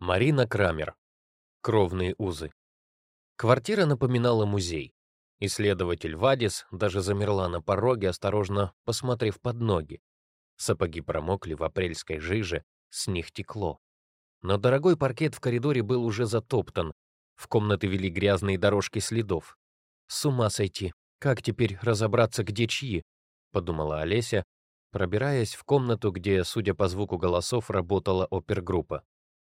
Марина Крамер. Кровные узы. Квартира напоминала музей. Исследователь Вадис даже замерла на пороге, осторожно посмотрев под ноги. Сапоги промокли в апрельской жиже, с них текло. Но дорогой паркет в коридоре был уже затоптан. В комнаты вели грязные дорожки следов. С ума сойти. Как теперь разобраться, где чьи? подумала Олеся, пробираясь в комнату, где, судя по звуку голосов, работала опергруппа.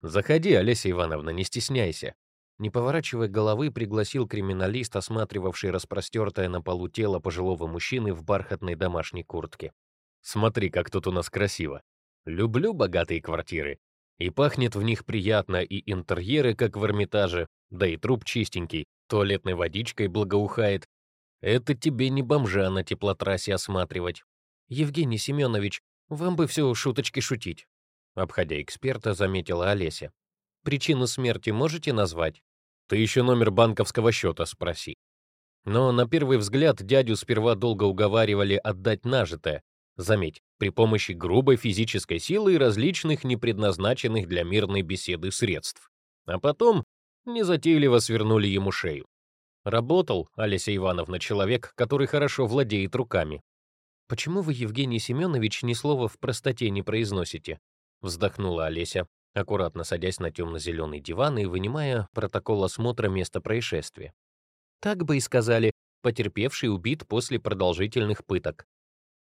«Заходи, Олеся Ивановна, не стесняйся». Не поворачивая головы, пригласил криминалист, осматривавший распростертое на полу тело пожилого мужчины в бархатной домашней куртке. «Смотри, как тут у нас красиво. Люблю богатые квартиры. И пахнет в них приятно, и интерьеры, как в Эрмитаже, да и труп чистенький, туалетной водичкой благоухает. Это тебе не бомжа на теплотрассе осматривать. Евгений Семенович, вам бы все шуточки шутить. Обходя эксперта, заметила Олеся. Причину смерти можете назвать? Ты еще номер банковского счета спроси. Но на первый взгляд дядю сперва долго уговаривали отдать нажитое. Заметь, при помощи грубой физической силы и различных непредназначенных для мирной беседы средств. А потом незатейливо свернули ему шею. Работал, Олеся Ивановна, человек, который хорошо владеет руками. «Почему вы, Евгений Семенович, ни слова в простоте не произносите?» Вздохнула Олеся, аккуратно садясь на темно-зеленый диван и вынимая протокол осмотра места происшествия. Так бы и сказали, потерпевший убит после продолжительных пыток.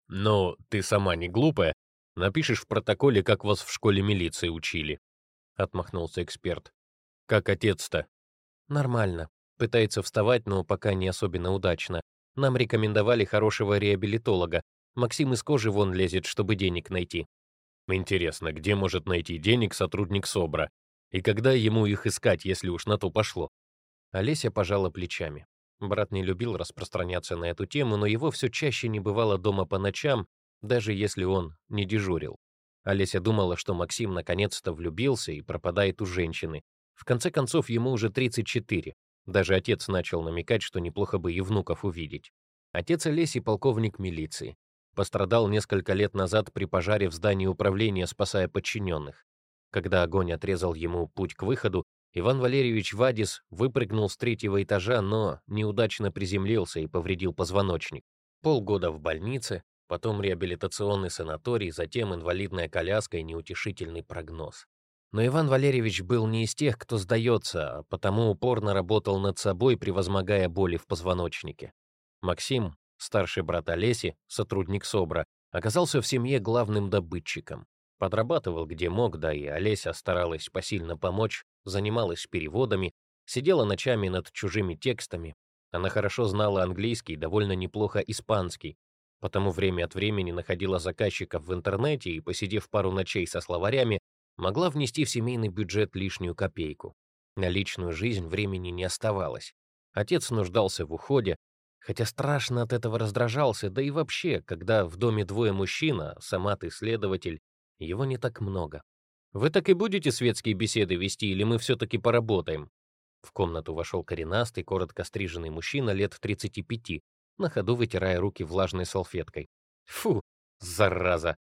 «Но ты сама не глупая. Напишешь в протоколе, как вас в школе милиции учили», — отмахнулся эксперт. «Как отец-то?» «Нормально. Пытается вставать, но пока не особенно удачно. Нам рекомендовали хорошего реабилитолога. Максим из кожи вон лезет, чтобы денег найти. Интересно, где может найти денег сотрудник СОБРа? И когда ему их искать, если уж на то пошло? Олеся пожала плечами. Брат не любил распространяться на эту тему, но его все чаще не бывало дома по ночам, даже если он не дежурил. Олеся думала, что Максим наконец-то влюбился и пропадает у женщины. В конце концов, ему уже 34. Даже отец начал намекать, что неплохо бы и внуков увидеть. Отец Олеси — полковник милиции. Пострадал несколько лет назад при пожаре в здании управления, спасая подчиненных. Когда огонь отрезал ему путь к выходу, Иван Валерьевич Вадис выпрыгнул с третьего этажа, но неудачно приземлился и повредил позвоночник. Полгода в больнице, потом реабилитационный санаторий, затем инвалидная коляска и неутешительный прогноз. Но Иван Валерьевич был не из тех, кто сдается, а потому упорно работал над собой, превозмогая боли в позвоночнике. Максим, старший брат Олеси, сотрудник СОБРа, оказался в семье главным добытчиком. Подрабатывал где мог, да и Олеся старалась посильно помочь, занималась переводами, сидела ночами над чужими текстами. Она хорошо знала английский, довольно неплохо испанский, потому время от времени находила заказчиков в интернете и, посидев пару ночей со словарями, могла внести в семейный бюджет лишнюю копейку. На личную жизнь времени не оставалось. Отец нуждался в уходе, хотя страшно от этого раздражался, да и вообще, когда в доме двое мужчин, а сама ты следователь, его не так много. «Вы так и будете светские беседы вести, или мы все-таки поработаем?» В комнату вошел коренастый, коротко стриженный мужчина лет 35, на ходу вытирая руки влажной салфеткой. «Фу, зараза!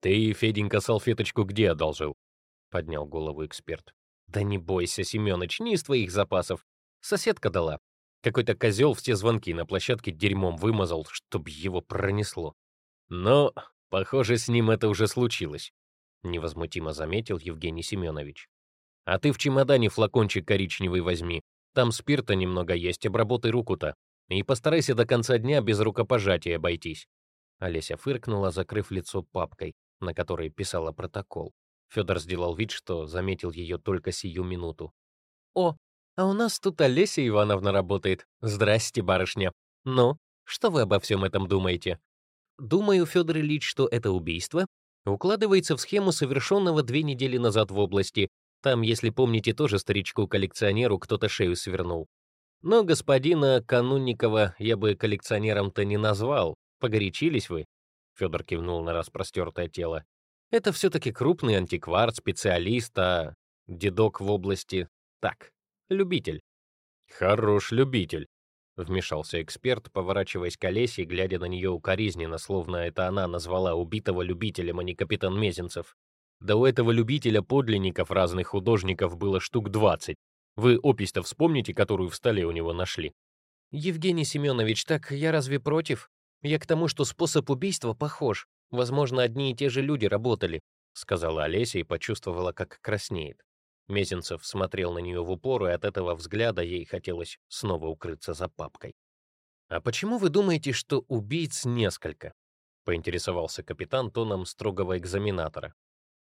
Ты, Феденька, салфеточку где одолжил?» — поднял голову эксперт. «Да не бойся, Семёныч, не из твоих запасов. Соседка дала. Какой-то козел все звонки на площадке дерьмом вымазал, чтоб его пронесло. Но, похоже, с ним это уже случилось невозмутимо заметил Евгений Семенович. А ты в чемодане флакончик коричневый возьми. Там спирта немного есть, обработай руку-то. И постарайся до конца дня без рукопожатия обойтись. Олеся фыркнула, закрыв лицо папкой, на которой писала протокол. Федор сделал вид, что заметил ее только сию минуту. «О, а у нас тут Олеся Ивановна работает. Здрасте, барышня. Ну, что вы обо всем этом думаете?» «Думаю, Федор Ильич, что это убийство, укладывается в схему совершенного две недели назад в области. Там, если помните, тоже старичку-коллекционеру кто-то шею свернул. Но господина Канунникова я бы коллекционером-то не назвал. Погорячились вы?» Федор кивнул на распростертое тело. «Это все-таки крупный антиквар, специалист, а дедок в области... Так, любитель». «Хорош любитель», — вмешался эксперт, поворачиваясь к Олесе и глядя на нее укоризненно, словно это она назвала убитого любителем, а не капитан Мезенцев. Да у этого любителя подлинников разных художников было штук 20. Вы опись-то вспомните, которую в столе у него нашли? Евгений Семенович, так я разве против? Я к тому, что способ убийства похож. Возможно, одни и те же люди работали, сказала Олеся и почувствовала, как краснеет. Мезенцев смотрел на нее в упор, и от этого взгляда ей хотелось снова укрыться за папкой. «А почему вы думаете, что убийц несколько?» — поинтересовался капитан тоном строгого экзаменатора.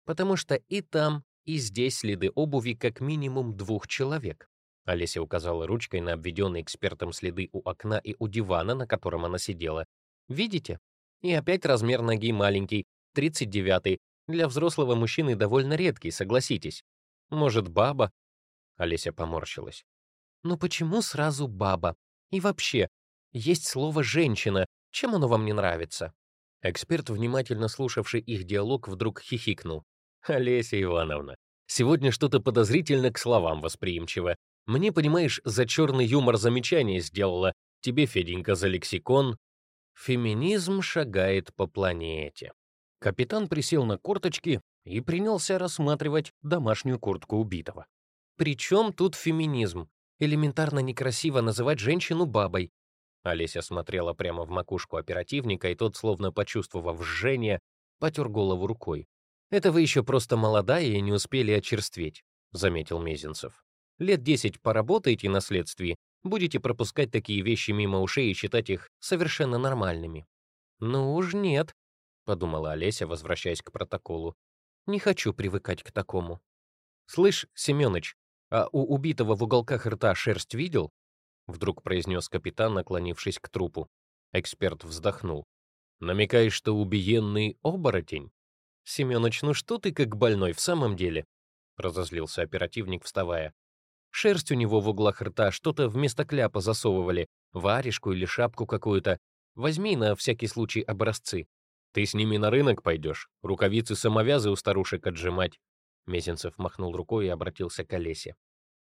«Потому что и там, и здесь следы обуви как минимум двух человек». Олеся указала ручкой на обведенные экспертом следы у окна и у дивана, на котором она сидела. «Видите? И опять размер ноги маленький, 39-й. Для взрослого мужчины довольно редкий, согласитесь. Может, баба?» Олеся поморщилась. «Ну почему сразу баба? И вообще, есть слово «женщина». Чем оно вам не нравится?» Эксперт, внимательно слушавший их диалог, вдруг хихикнул. «Олеся Ивановна, сегодня что-то подозрительно к словам восприимчиво. Мне, понимаешь, за черный юмор замечание сделала. Тебе, Феденька, за лексикон. Феминизм шагает по планете». Капитан присел на корточки и принялся рассматривать домашнюю куртку убитого. «При чем тут феминизм? Элементарно некрасиво называть женщину бабой. Олеся смотрела прямо в макушку оперативника, и тот, словно почувствовав жжение, потер голову рукой. «Это вы еще просто молодая и не успели очерстветь», — заметил Мезенцев. «Лет десять поработаете на следствии, будете пропускать такие вещи мимо ушей и считать их совершенно нормальными». «Ну уж нет», — подумала Олеся, возвращаясь к протоколу. «Не хочу привыкать к такому». «Слышь, Семёныч, а у убитого в уголках рта шерсть видел?» вдруг произнес капитан, наклонившись к трупу. Эксперт вздохнул. Намекаешь, что убиенный оборотень? Семёныч, ну что ты как больной в самом деле? разозлился оперативник, вставая. Шерсть у него в углах рта что-то вместо кляпа засовывали, варежку или шапку какую-то. Возьми на всякий случай образцы. Ты с ними на рынок пойдешь, рукавицы-самовязы у старушек отжимать. Мезенцев махнул рукой и обратился к Олесе.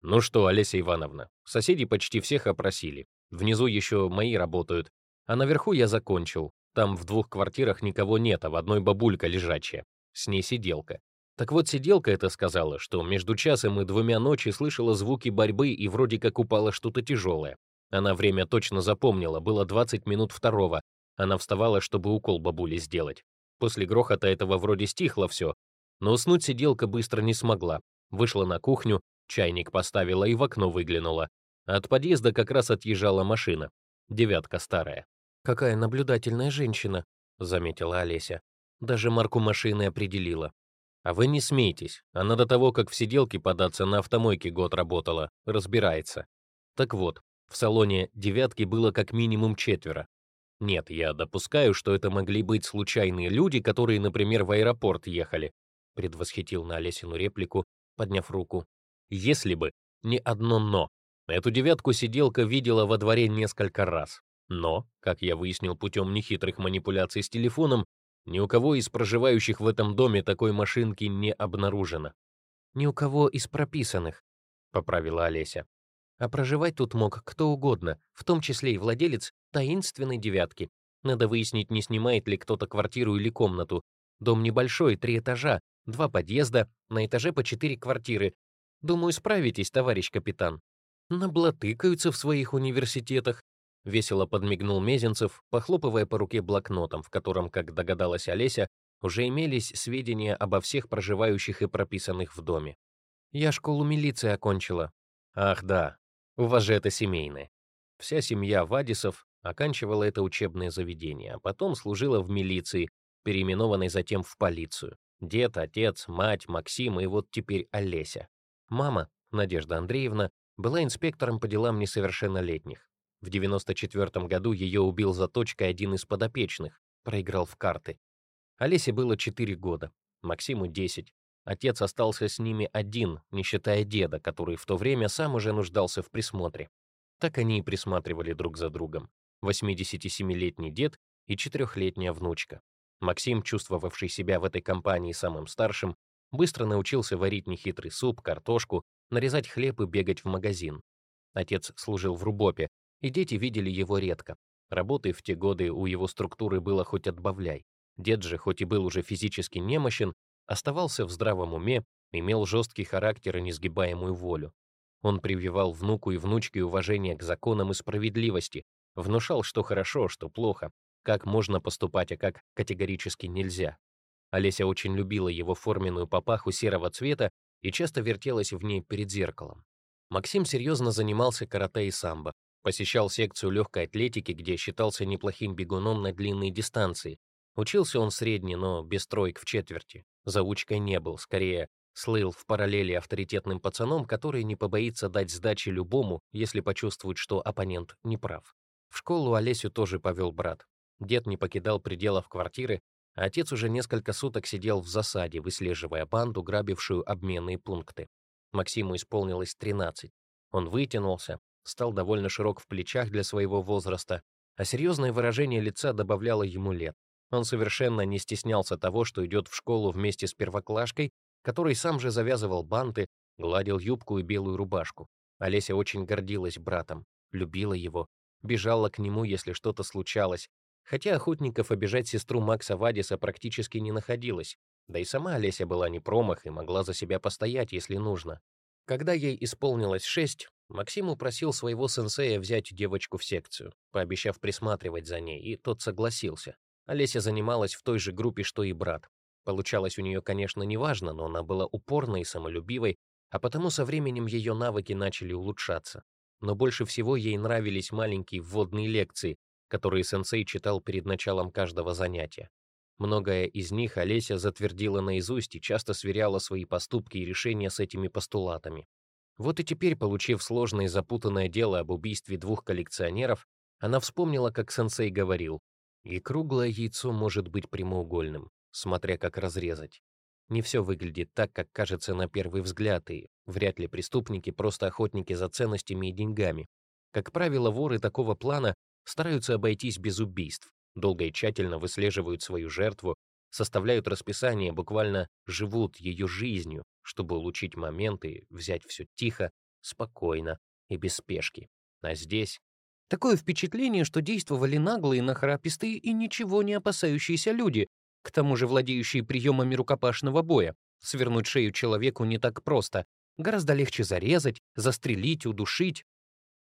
Ну что, Олеся Ивановна, соседи почти всех опросили. Внизу еще мои работают, а наверху я закончил. Там в двух квартирах никого нет, а в одной бабулька лежачая. С ней сиделка. Так вот, сиделка это сказала, что между часом и двумя ночи слышала звуки борьбы и вроде как упало что-то тяжелое. Она время точно запомнила, было 20 минут второго. Она вставала, чтобы укол бабули сделать. После грохота этого вроде стихло все, но уснуть сиделка быстро не смогла. Вышла на кухню, Чайник поставила и в окно выглянула. От подъезда как раз отъезжала машина. Девятка старая. «Какая наблюдательная женщина», — заметила Олеся. Даже марку машины определила. «А вы не смейтесь. Она до того, как в сиделке податься на автомойке год работала. Разбирается. Так вот, в салоне «девятки» было как минимум четверо. Нет, я допускаю, что это могли быть случайные люди, которые, например, в аэропорт ехали», предвосхитил на Олесину реплику, подняв руку. Если бы не одно «но». Эту девятку сиделка видела во дворе несколько раз. Но, как я выяснил путем нехитрых манипуляций с телефоном, ни у кого из проживающих в этом доме такой машинки не обнаружено. «Ни у кого из прописанных», — поправила Олеся. «А проживать тут мог кто угодно, в том числе и владелец таинственной девятки. Надо выяснить, не снимает ли кто-то квартиру или комнату. Дом небольшой, три этажа, два подъезда, на этаже по четыре квартиры, Думаю, справитесь, товарищ капитан. Наблатыкаются в своих университетах. Весело подмигнул Мезенцев, похлопывая по руке блокнотом, в котором, как догадалась Олеся, уже имелись сведения обо всех проживающих и прописанных в доме. Я школу милиции окончила. Ах, да. У вас же это семейное. Вся семья Вадисов оканчивала это учебное заведение, а потом служила в милиции, переименованной затем в полицию. Дед, отец, мать, Максим и вот теперь Олеся. Мама, Надежда Андреевна, была инспектором по делам несовершеннолетних. В 94 году ее убил за точкой один из подопечных, проиграл в карты. Олесе было 4 года, Максиму 10. Отец остался с ними один, не считая деда, который в то время сам уже нуждался в присмотре. Так они и присматривали друг за другом. 87-летний дед и четырехлетняя внучка. Максим, чувствовавший себя в этой компании самым старшим, Быстро научился варить нехитрый суп, картошку, нарезать хлеб и бегать в магазин. Отец служил в Рубопе, и дети видели его редко. Работы в те годы у его структуры было хоть отбавляй. Дед же, хоть и был уже физически немощен, оставался в здравом уме, имел жесткий характер и несгибаемую волю. Он прививал внуку и внучке уважение к законам и справедливости, внушал, что хорошо, что плохо, как можно поступать, а как категорически нельзя. Олеся очень любила его форменную папаху серого цвета и часто вертелась в ней перед зеркалом. Максим серьезно занимался карате и самбо, посещал секцию легкой атлетики, где считался неплохим бегуном на длинные дистанции. Учился он средний, но без троек в четверти. Заучкой не был, скорее слыл в параллели авторитетным пацаном, который не побоится дать сдачи любому, если почувствует, что оппонент не прав. В школу Олесю тоже повел брат. Дед не покидал пределов квартиры, а отец уже несколько суток сидел в засаде, выслеживая банду, грабившую обменные пункты. Максиму исполнилось 13. Он вытянулся, стал довольно широк в плечах для своего возраста, а серьезное выражение лица добавляло ему лет. Он совершенно не стеснялся того, что идет в школу вместе с первоклашкой, который сам же завязывал банты, гладил юбку и белую рубашку. Олеся очень гордилась братом, любила его, бежала к нему, если что-то случалось, хотя охотников обижать сестру Макса Вадиса практически не находилось, да и сама Олеся была не промах и могла за себя постоять, если нужно. Когда ей исполнилось шесть, Максим упросил своего сенсея взять девочку в секцию, пообещав присматривать за ней, и тот согласился. Олеся занималась в той же группе, что и брат. Получалось у нее, конечно, неважно, но она была упорной и самолюбивой, а потому со временем ее навыки начали улучшаться. Но больше всего ей нравились маленькие вводные лекции, которые сенсей читал перед началом каждого занятия. Многое из них Олеся затвердила наизусть и часто сверяла свои поступки и решения с этими постулатами. Вот и теперь, получив сложное и запутанное дело об убийстве двух коллекционеров, она вспомнила, как сенсей говорил, «И круглое яйцо может быть прямоугольным, смотря как разрезать. Не все выглядит так, как кажется на первый взгляд, и вряд ли преступники просто охотники за ценностями и деньгами. Как правило, воры такого плана стараются обойтись без убийств, долго и тщательно выслеживают свою жертву, составляют расписание, буквально живут ее жизнью, чтобы улучшить момент и взять все тихо, спокойно и без спешки. А здесь Такое впечатление, что действовали наглые, нахрапистые и ничего не опасающиеся люди, к тому же владеющие приемами рукопашного боя. Свернуть шею человеку не так просто. Гораздо легче зарезать, застрелить, удушить.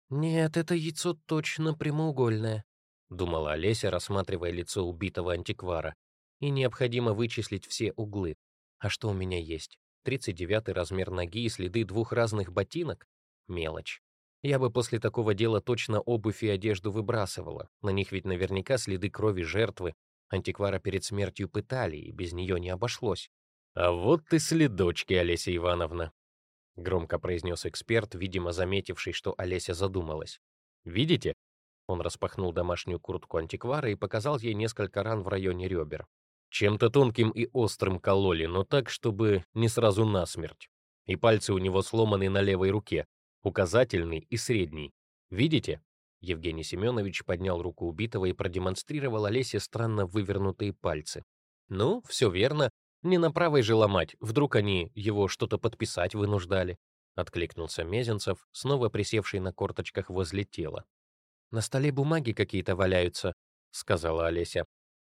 «Нет, это яйцо точно прямоугольное», — думала Олеся, рассматривая лицо убитого антиквара. «И необходимо вычислить все углы. А что у меня есть? 39 размер ноги и следы двух разных ботинок? Мелочь. Я бы после такого дела точно обувь и одежду выбрасывала. На них ведь наверняка следы крови жертвы. Антиквара перед смертью пытали, и без нее не обошлось. «А вот ты следочки, Олеся Ивановна», — громко произнес эксперт, видимо, заметивший, что Олеся задумалась. «Видите? Он распахнул домашнюю куртку антиквара и показал ей несколько ран в районе ребер. Чем-то тонким и острым кололи, но так, чтобы не сразу насмерть. И пальцы у него сломаны на левой руке, указательный и средний. Видите? Евгений Семенович поднял руку убитого и продемонстрировал Олесе странно вывернутые пальцы. Ну, все верно. Не на правой же ломать, вдруг они его что-то подписать вынуждали. Откликнулся Мезенцев, снова присевший на корточках возле тела. «На столе бумаги какие-то валяются», — сказала Олеся.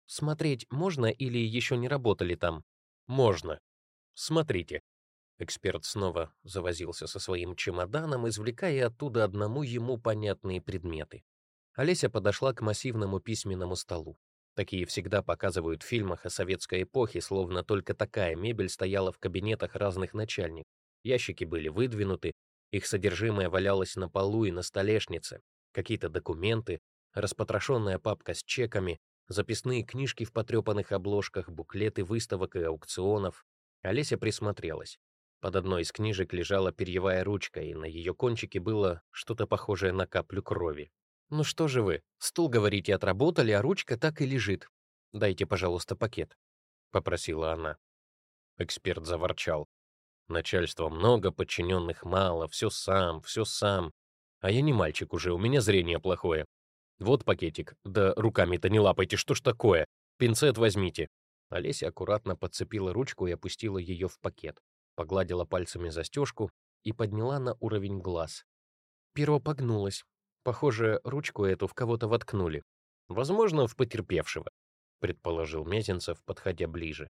«Смотреть можно или еще не работали там?» «Можно. Смотрите». Эксперт снова завозился со своим чемоданом, извлекая оттуда одному ему понятные предметы. Олеся подошла к массивному письменному столу. Такие всегда показывают в фильмах о советской эпохе, словно только такая мебель стояла в кабинетах разных начальников. Ящики были выдвинуты, их содержимое валялось на полу и на столешнице, какие-то документы, распотрошенная папка с чеками, записные книжки в потрепанных обложках, буклеты выставок и аукционов. Олеся присмотрелась. Под одной из книжек лежала перьевая ручка, и на ее кончике было что-то похожее на каплю крови. «Ну что же вы, стул, говорите, отработали, а ручка так и лежит. Дайте, пожалуйста, пакет», — попросила она. Эксперт заворчал. Начальства много, подчиненных мало, все сам, все сам. А я не мальчик уже, у меня зрение плохое. Вот пакетик. Да руками-то не лапайте, что ж такое? Пинцет возьмите. Олеся аккуратно подцепила ручку и опустила ее в пакет. Погладила пальцами застежку и подняла на уровень глаз. Перо погнулось. Похоже, ручку эту в кого-то воткнули. Возможно, в потерпевшего, предположил Мезенцев, подходя ближе.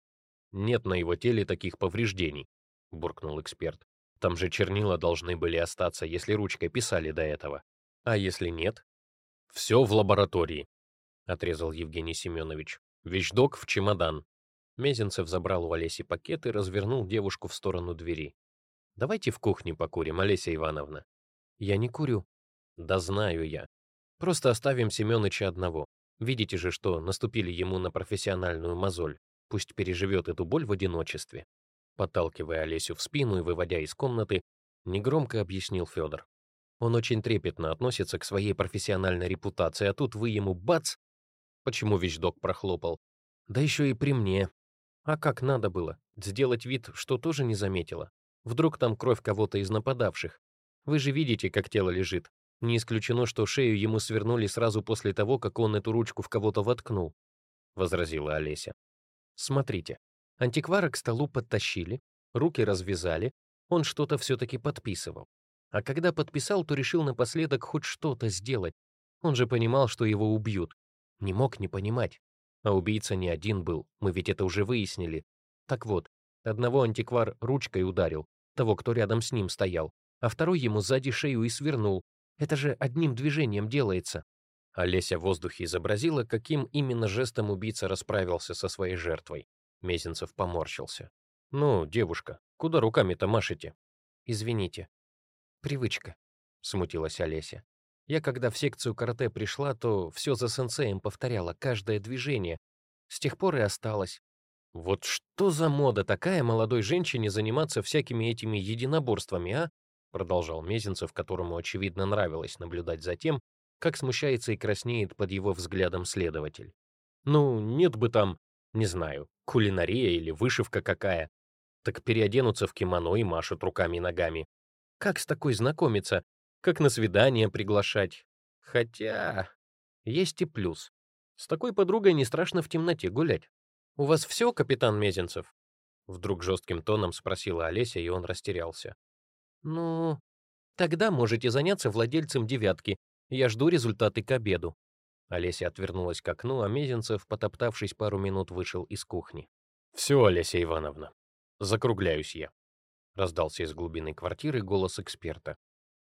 Нет на его теле таких повреждений, буркнул эксперт. Там же чернила должны были остаться, если ручкой писали до этого. А если нет? Все в лаборатории, отрезал Евгений Семенович. Вещдок в чемодан. Мезенцев забрал у Олеси пакет и развернул девушку в сторону двери. Давайте в кухне покурим, Олеся Ивановна. Я не курю. Да знаю я. Просто оставим Семёныча одного. Видите же, что наступили ему на профессиональную мозоль. Пусть переживет эту боль в одиночестве. Подталкивая Олесю в спину и выводя из комнаты, негромко объяснил Федор. Он очень трепетно относится к своей профессиональной репутации, а тут вы ему бац! Почему вещдок прохлопал? Да еще и при мне. А как надо было? Сделать вид, что тоже не заметила. Вдруг там кровь кого-то из нападавших. Вы же видите, как тело лежит. Не исключено, что шею ему свернули сразу после того, как он эту ручку в кого-то воткнул, возразила Олеся. Смотрите. Антиквара к столу подтащили, руки развязали, он что-то все-таки подписывал. А когда подписал, то решил напоследок хоть что-то сделать. Он же понимал, что его убьют. Не мог не понимать. А убийца не один был, мы ведь это уже выяснили. Так вот, одного антиквар ручкой ударил, того, кто рядом с ним стоял, а второй ему сзади шею и свернул. Это же одним движением делается. Олеся в воздухе изобразила, каким именно жестом убийца расправился со своей жертвой. Мезенцев поморщился. «Ну, девушка, куда руками-то машете?» «Извините. Привычка», — смутилась Олеся. «Я, когда в секцию карате пришла, то все за сенсеем повторяла, каждое движение. С тех пор и осталось. Вот что за мода такая молодой женщине заниматься всякими этими единоборствами, а? Продолжал Мезенцев, которому, очевидно, нравилось наблюдать за тем, как смущается и краснеет под его взглядом следователь. Ну, нет бы там, не знаю, кулинария или вышивка какая. Так переоденутся в кимоно и машут руками и ногами. Как с такой знакомиться? Как на свидание приглашать? Хотя... Есть и плюс. С такой подругой не страшно в темноте гулять. «У вас все, капитан Мезенцев?» Вдруг жестким тоном спросила Олеся, и он растерялся. «Ну, тогда можете заняться владельцем девятки. Я жду результаты к обеду». Олеся отвернулась к окну, а Мезенцев, потоптавшись пару минут, вышел из кухни. «Все, Олеся Ивановна, закругляюсь я», — раздался из глубины квартиры голос эксперта.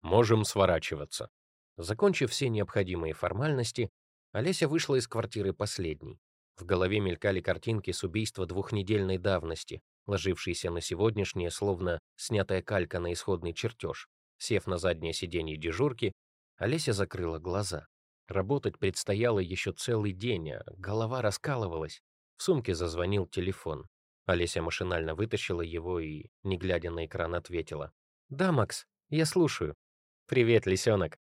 «Можем сворачиваться». Закончив все необходимые формальности, Олеся вышла из квартиры последней. В голове мелькали картинки с убийства двухнедельной давности, ложившиеся на сегодняшнее, словно снятая калька на исходный чертеж. Сев на заднее сиденье дежурки, Олеся закрыла глаза. Работать предстояло еще целый день, а голова раскалывалась. В сумке зазвонил телефон. Олеся машинально вытащила его и, не глядя на экран, ответила. «Да, Макс, я слушаю». «Привет, лисенок».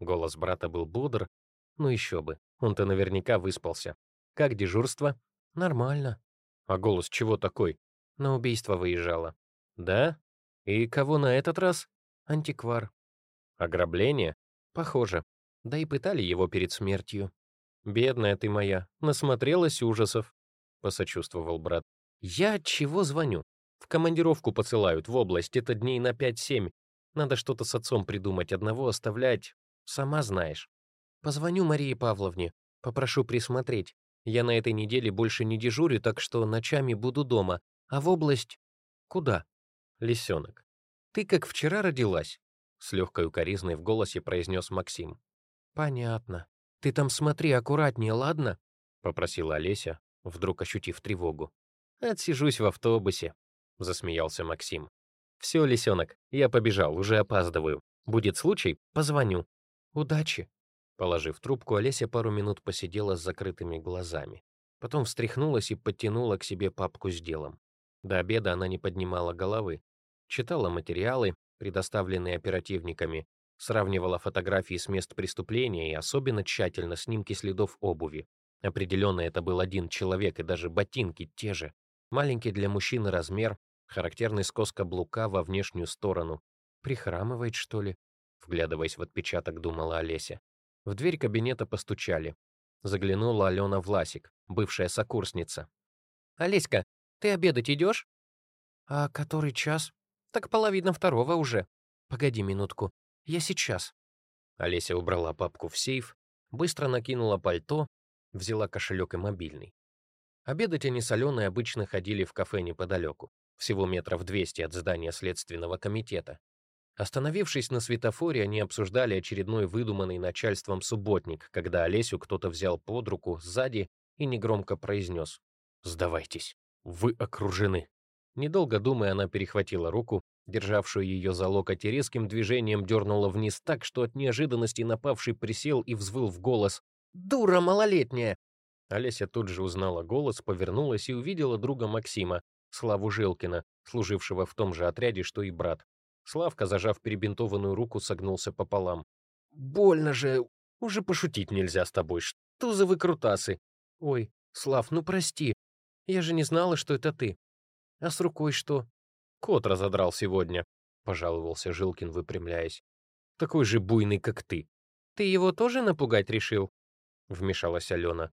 Голос брата был бодр, ну еще бы, он-то наверняка выспался. Как дежурство? Нормально. А голос чего такой? На убийство выезжала. Да? И кого на этот раз? Антиквар. Ограбление? Похоже. Да и пытали его перед смертью. Бедная ты моя, насмотрелась ужасов, посочувствовал брат. Я чего звоню? В командировку посылают в область, это дней на 5-7. Надо что-то с отцом придумать, одного оставлять, сама знаешь. Позвоню Марии Павловне, попрошу присмотреть. Я на этой неделе больше не дежурю, так что ночами буду дома. А в область... Куда? Лисенок. Ты как вчера родилась? С легкой укоризной в голосе произнес Максим. Понятно. Ты там смотри аккуратнее, ладно? Попросила Олеся, вдруг ощутив тревогу. Отсижусь в автобусе, засмеялся Максим. Все, лисенок, я побежал, уже опаздываю. Будет случай, позвоню. Удачи. Положив трубку, Олеся пару минут посидела с закрытыми глазами. Потом встряхнулась и подтянула к себе папку с делом. До обеда она не поднимала головы. Читала материалы, предоставленные оперативниками, сравнивала фотографии с мест преступления и особенно тщательно снимки следов обуви. Определенно это был один человек, и даже ботинки те же. Маленький для мужчины размер, характерный скос каблука во внешнюю сторону. «Прихрамывает, что ли?» Вглядываясь в отпечаток, думала Олеся. В дверь кабинета постучали. Заглянула Алена Власик, бывшая сокурсница. «Олеська, ты обедать идешь?» «А который час?» «Так половина второго уже. Погоди минутку, я сейчас». Олеся убрала папку в сейф, быстро накинула пальто, взяла кошелек и мобильный. Обедать они с Аленой обычно ходили в кафе неподалеку, всего метров 200 от здания Следственного комитета. Остановившись на светофоре, они обсуждали очередной выдуманный начальством субботник, когда Олесю кто-то взял под руку сзади и негромко произнес «Сдавайтесь, вы окружены». Недолго думая, она перехватила руку, державшую ее за локоть, и резким движением дернула вниз так, что от неожиданности напавший присел и взвыл в голос «Дура малолетняя!». Олеся тут же узнала голос, повернулась и увидела друга Максима, Славу Жилкина, служившего в том же отряде, что и брат. Славка, зажав перебинтованную руку, согнулся пополам. «Больно же! Уже пошутить нельзя с тобой. Что за выкрутасы?» «Ой, Слав, ну прости. Я же не знала, что это ты. А с рукой что?» «Кот разодрал сегодня», — пожаловался Жилкин, выпрямляясь. «Такой же буйный, как ты». «Ты его тоже напугать решил?» — вмешалась Алена.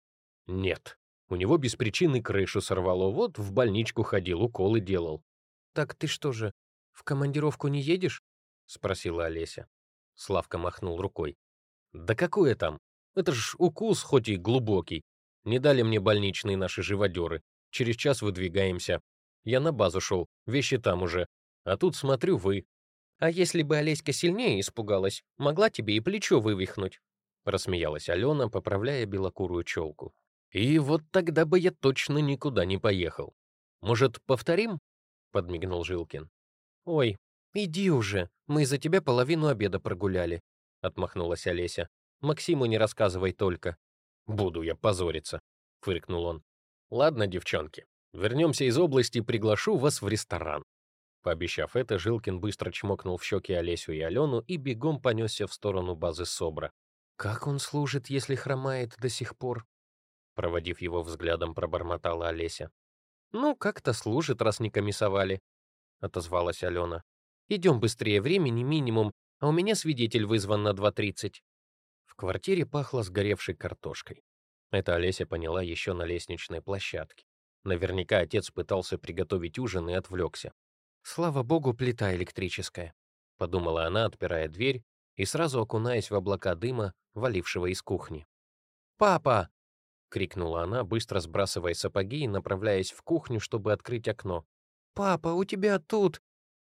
«Нет. У него без причины крышу сорвало. Вот в больничку ходил, уколы делал». «Так ты что же, в командировку не едешь?» — спросила Олеся. Славка махнул рукой. «Да какое там? Это ж укус, хоть и глубокий. Не дали мне больничные наши живодеры. Через час выдвигаемся. Я на базу шел, вещи там уже. А тут смотрю вы. А если бы Олеська сильнее испугалась, могла тебе и плечо вывихнуть. Рассмеялась Алена, поправляя белокурую челку. И вот тогда бы я точно никуда не поехал. Может, повторим? Подмигнул Жилкин. Ой, иди уже, мы за тебя половину обеда прогуляли. Отмахнулась Олеся. Максиму не рассказывай только. Буду я позориться, фыркнул он. Ладно, девчонки, Вернемся из области, приглашу вас в ресторан». Пообещав это, Жилкин быстро чмокнул в щеки Олесю и Алену и бегом понесся в сторону базы СОБРа. «Как он служит, если хромает до сих пор?» Проводив его взглядом, пробормотала Олеся. «Ну, как-то служит, раз не комиссовали», — отозвалась Алена. «Идем быстрее, времени минимум, а у меня свидетель вызван на 2.30». В квартире пахло сгоревшей картошкой. Это Олеся поняла еще на лестничной площадке. Наверняка отец пытался приготовить ужин и отвлекся. «Слава богу, плита электрическая», — подумала она, отпирая дверь и сразу окунаясь в облака дыма, валившего из кухни. «Папа!» — крикнула она, быстро сбрасывая сапоги и направляясь в кухню, чтобы открыть окно. «Папа, у тебя тут...»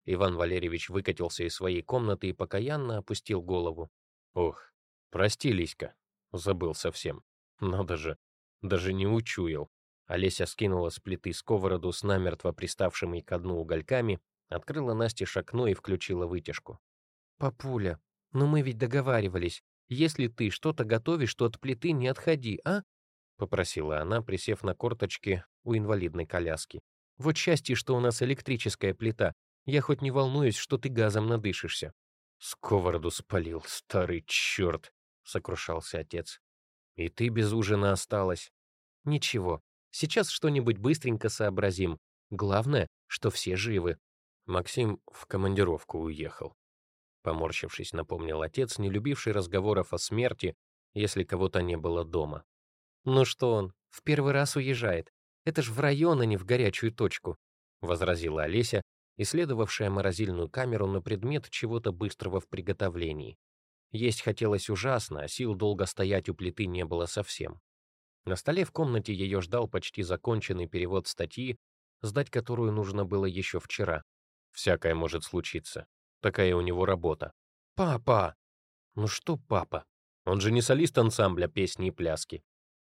Иван Валерьевич выкатился из своей комнаты и покаянно опустил голову. «Ох, прости, Лиська, забыл совсем. Надо же, даже не учуял. Олеся скинула с плиты сковороду с намертво приставшими к дну угольками, открыла Насте окно и включила вытяжку. «Папуля, ну мы ведь договаривались. Если ты что-то готовишь, то от плиты не отходи, а?» — попросила она, присев на корточки у инвалидной коляски. «Вот счастье, что у нас электрическая плита. Я хоть не волнуюсь, что ты газом надышишься». «Сковороду спалил, старый черт!» — сокрушался отец. «И ты без ужина осталась». «Ничего, Сейчас что-нибудь быстренько сообразим. Главное, что все живы. Максим в командировку уехал. Поморщившись, напомнил отец, не любивший разговоров о смерти, если кого-то не было дома. «Ну что он, в первый раз уезжает? Это ж в район, а не в горячую точку», — возразила Олеся, исследовавшая морозильную камеру на предмет чего-то быстрого в приготовлении. Есть хотелось ужасно, а сил долго стоять у плиты не было совсем. На столе в комнате ее ждал почти законченный перевод статьи, сдать которую нужно было еще вчера. Всякое может случиться. Такая у него работа. «Папа!» «Ну что папа? Он же не солист ансамбля песни и пляски.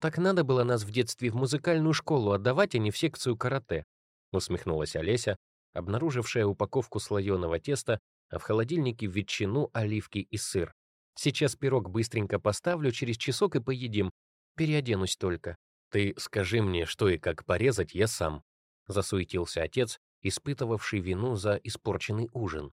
Так надо было нас в детстве в музыкальную школу отдавать, а не в секцию карате», усмехнулась Олеся, обнаружившая упаковку слоеного теста, а в холодильнике ветчину, оливки и сыр. «Сейчас пирог быстренько поставлю, через часок и поедим. Переоденусь только. Ты скажи мне, что и как порезать, я сам. Засуетился отец, испытывавший вину за испорченный ужин.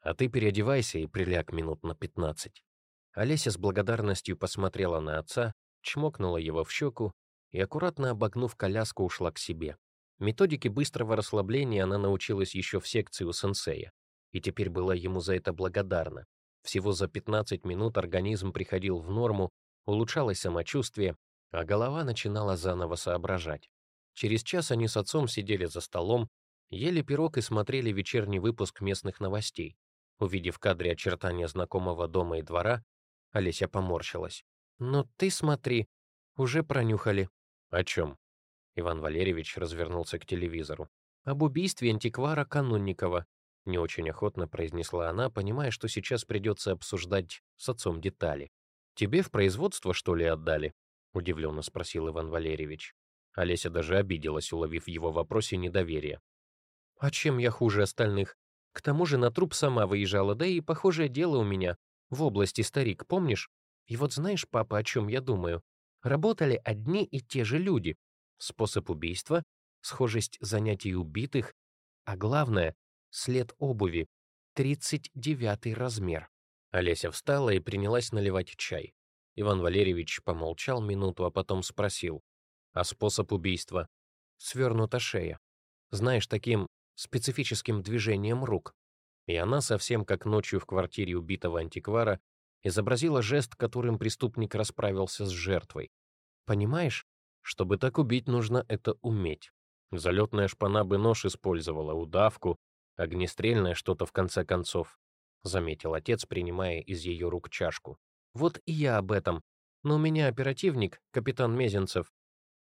А ты переодевайся и приляг минут на пятнадцать. Олеся с благодарностью посмотрела на отца, чмокнула его в щеку и, аккуратно обогнув коляску, ушла к себе. Методике быстрого расслабления она научилась еще в секции у сенсея, и теперь была ему за это благодарна. Всего за 15 минут организм приходил в норму, улучшалось самочувствие, а голова начинала заново соображать. Через час они с отцом сидели за столом, ели пирог и смотрели вечерний выпуск местных новостей. Увидев в кадре очертания знакомого дома и двора, Олеся поморщилась. «Но ты смотри, уже пронюхали». «О чем?» Иван Валерьевич развернулся к телевизору. «Об убийстве антиквара Канунникова», — не очень охотно произнесла она, понимая, что сейчас придется обсуждать с отцом детали. «Тебе в производство, что ли, отдали?» — удивленно спросил Иван Валерьевич. Олеся даже обиделась, уловив в его вопросе недоверие. «А чем я хуже остальных? К тому же на труп сама выезжала, да и похожее дело у меня. В области старик, помнишь? И вот знаешь, папа, о чем я думаю? Работали одни и те же люди. Способ убийства, схожесть занятий убитых, а главное — след обуви, 39 размер. Олеся встала и принялась наливать чай. Иван Валерьевич помолчал минуту, а потом спросил. «А способ убийства?» «Свернута шея. Знаешь, таким специфическим движением рук». И она, совсем как ночью в квартире убитого антиквара, изобразила жест, которым преступник расправился с жертвой. Понимаешь, чтобы так убить, нужно это уметь. Залетная шпана бы нож использовала, удавку, огнестрельное что-то в конце концов, заметил отец, принимая из ее рук чашку. Вот и я об этом. Но у меня оперативник, капитан Мезенцев.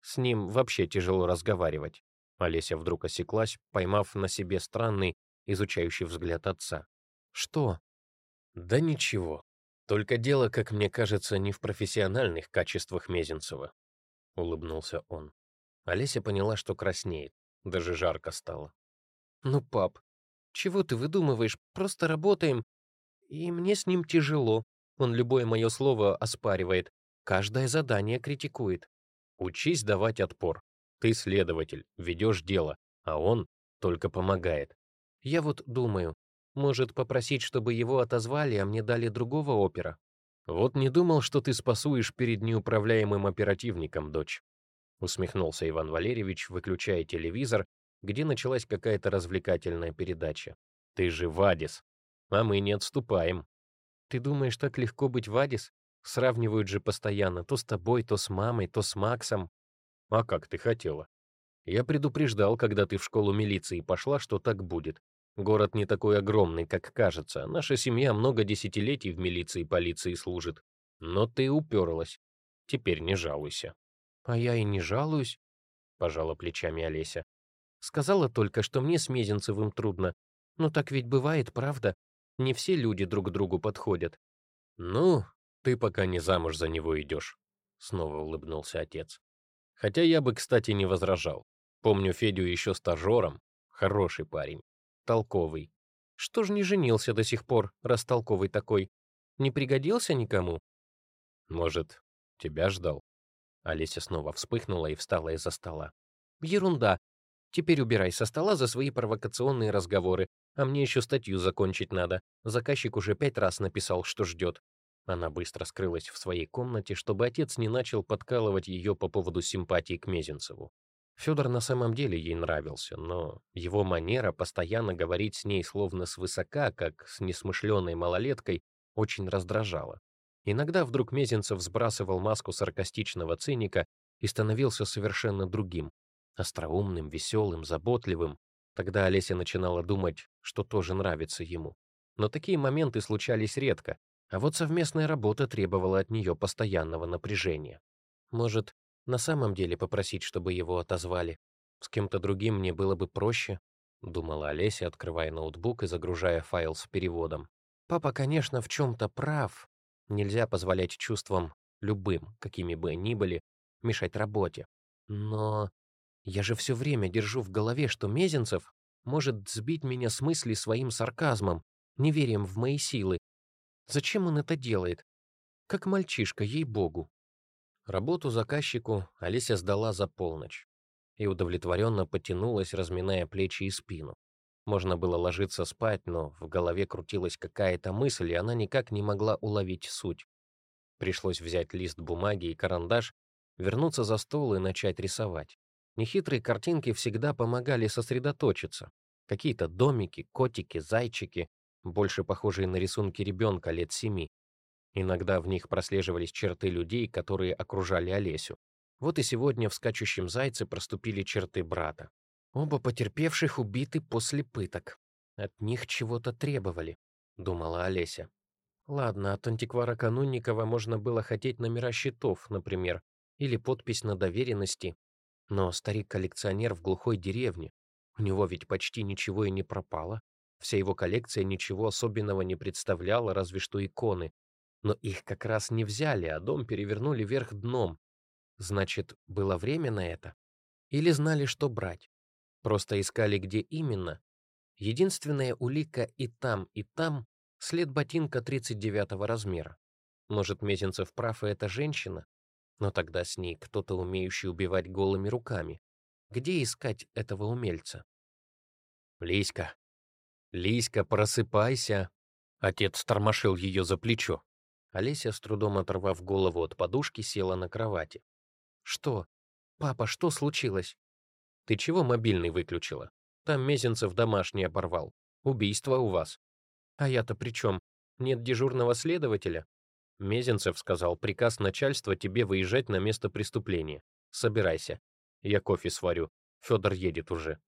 С ним вообще тяжело разговаривать. Олеся вдруг осеклась, поймав на себе странный, изучающий взгляд отца. Что? Да ничего. Только дело, как мне кажется, не в профессиональных качествах Мезенцева, улыбнулся он. Олеся поняла, что краснеет, даже жарко стало. Ну, пап, чего ты выдумываешь? Просто работаем, и мне с ним тяжело. Он любое мое слово оспаривает, каждое задание критикует. Учись давать отпор. Ты следователь, ведешь дело, а он только помогает. Я вот думаю, может, попросить, чтобы его отозвали, а мне дали другого опера? Вот не думал, что ты спасуешь перед неуправляемым оперативником, дочь. Усмехнулся Иван Валерьевич, выключая телевизор, где началась какая-то развлекательная передача. Ты же Вадис, а мы не отступаем. Ты думаешь, так легко быть Вадис? Сравнивают же постоянно, то с тобой, то с мамой, то с Максом. А как ты хотела? Я предупреждал, когда ты в школу милиции пошла, что так будет. Город не такой огромный, как кажется. Наша семья много десятилетий в милиции и полиции служит. Но ты уперлась. Теперь не жалуйся. А я и не жалуюсь, пожала плечами Олеся. Сказала только, что мне с Мезенцевым трудно. Но так ведь бывает, правда? Не все люди друг другу подходят. Ну, ты пока не замуж за него идешь, снова улыбнулся отец. Хотя я бы, кстати, не возражал. Помню Федю еще стажером. Хороший парень толковый. Что ж не женился до сих пор, раз толковый такой? Не пригодился никому? Может, тебя ждал? Олеся снова вспыхнула и встала из-за стола. Ерунда. Теперь убирай со стола за свои провокационные разговоры, а мне еще статью закончить надо. Заказчик уже пять раз написал, что ждет. Она быстро скрылась в своей комнате, чтобы отец не начал подкалывать ее по поводу симпатии к Мезенцеву. Федор на самом деле ей нравился, но его манера постоянно говорить с ней словно свысока, как с несмышленой малолеткой, очень раздражала. Иногда вдруг Мезенцев сбрасывал маску саркастичного циника и становился совершенно другим, остроумным, веселым, заботливым. Тогда Олеся начинала думать, что тоже нравится ему. Но такие моменты случались редко, а вот совместная работа требовала от нее постоянного напряжения. Может, на самом деле попросить, чтобы его отозвали. С кем-то другим мне было бы проще, думала Олеся, открывая ноутбук и загружая файл с переводом. Папа, конечно, в чем-то прав. Нельзя позволять чувствам любым, какими бы ни были, мешать работе. Но я же все время держу в голове, что Мезенцев может сбить меня с мысли своим сарказмом, неверием в мои силы. Зачем он это делает? Как мальчишка, ей-богу. Работу заказчику Олеся сдала за полночь и удовлетворенно потянулась, разминая плечи и спину. Можно было ложиться спать, но в голове крутилась какая-то мысль, и она никак не могла уловить суть. Пришлось взять лист бумаги и карандаш, вернуться за стол и начать рисовать. Нехитрые картинки всегда помогали сосредоточиться. Какие-то домики, котики, зайчики, больше похожие на рисунки ребенка лет семи. Иногда в них прослеживались черты людей, которые окружали Олесю. Вот и сегодня в скачущем зайце проступили черты брата. Оба потерпевших убиты после пыток. От них чего-то требовали, думала Олеся. Ладно, от антиквара Канунникова можно было хотеть номера счетов, например, или подпись на доверенности. Но старик-коллекционер в глухой деревне. У него ведь почти ничего и не пропало. Вся его коллекция ничего особенного не представляла, разве что иконы. Но их как раз не взяли, а дом перевернули вверх дном. Значит, было время на это? Или знали, что брать? Просто искали, где именно? Единственная улика и там, и там — след ботинка 39 размера. Может, Мезенцев прав, и это женщина? Но тогда с ней кто-то, умеющий убивать голыми руками. Где искать этого умельца? «Лиська! Лиська, просыпайся!» Отец тормошил ее за плечо. Олеся, с трудом оторвав голову от подушки, села на кровати. «Что? Папа, что случилось?» «Ты чего мобильный выключила? Там Мезенцев домашний оборвал. Убийство у вас». «А я-то при чем? Нет дежурного следователя?» Мезенцев сказал приказ начальства тебе выезжать на место преступления. Собирайся. Я кофе сварю. Федор едет уже.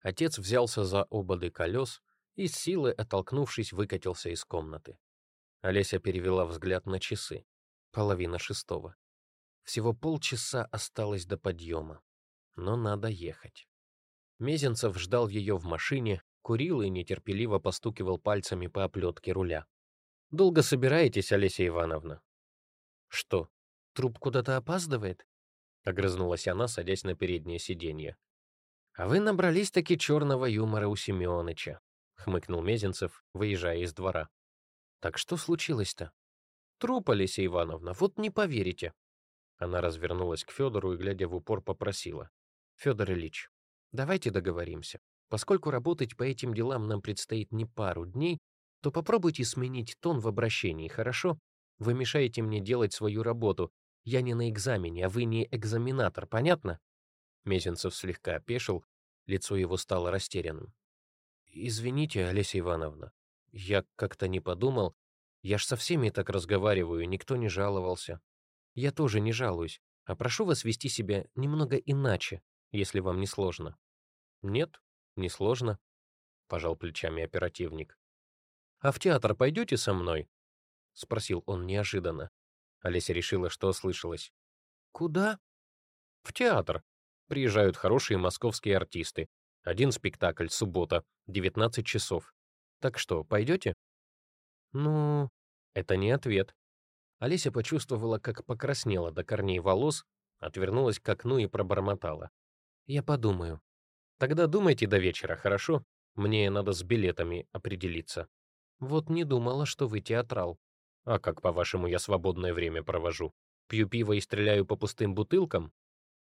Отец взялся за ободы колес и с силой, оттолкнувшись, выкатился из комнаты. Олеся перевела взгляд на часы. Половина шестого. Всего полчаса осталось до подъема. Но надо ехать. Мезенцев ждал ее в машине, курил и нетерпеливо постукивал пальцами по оплетке руля. Долго собираетесь, Олеся Ивановна? Что, труп куда-то опаздывает? Огрызнулась она, садясь на переднее сиденье. А вы набрались таки черного юмора у Семёныча, хмыкнул Мезенцев, выезжая из двора. Так что случилось-то? Труп, Олеся Ивановна, вот не поверите. Она развернулась к Федору и, глядя в упор, попросила. Федор Ильич, давайте договоримся. Поскольку работать по этим делам нам предстоит не пару дней, то попробуйте сменить тон в обращении, хорошо? Вы мешаете мне делать свою работу. Я не на экзамене, а вы не экзаменатор, понятно?» Мезенцев слегка опешил, лицо его стало растерянным. «Извините, Олеся Ивановна, я как-то не подумал. Я ж со всеми так разговариваю, никто не жаловался. Я тоже не жалуюсь, а прошу вас вести себя немного иначе, если вам не сложно». «Нет, не сложно», — пожал плечами оперативник. «А в театр пойдете со мной?» — спросил он неожиданно. Олеся решила, что ослышалась. «Куда?» «В театр. Приезжают хорошие московские артисты. Один спектакль, суббота, 19 часов. Так что, пойдете?» «Ну...» Это не ответ. Олеся почувствовала, как покраснела до корней волос, отвернулась к окну и пробормотала. «Я подумаю». «Тогда думайте до вечера, хорошо? Мне надо с билетами определиться». Вот не думала, что вы театрал. А как, по-вашему, я свободное время провожу? Пью пиво и стреляю по пустым бутылкам?